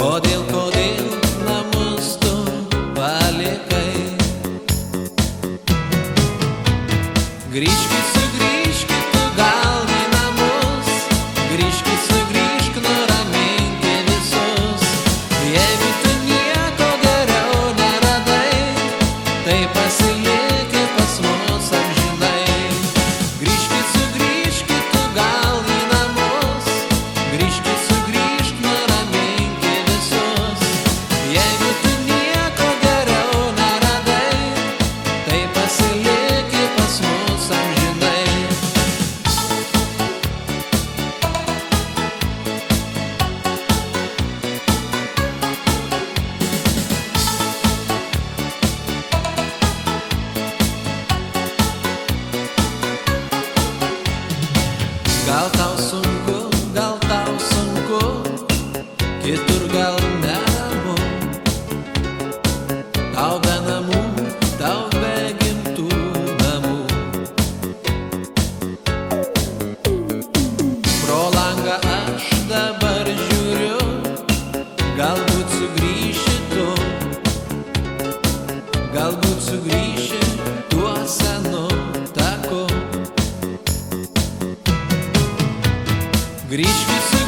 Kodėl, kodėl namus tu palikai? Grįžkis į tau sunku, gal tau sunku, kitur gal neramu. Tau be namų, tau be gimtų namų. Pro langą aš dabar žiūriu, galbūt sugrįši tu, galbūt sugrįši Gris,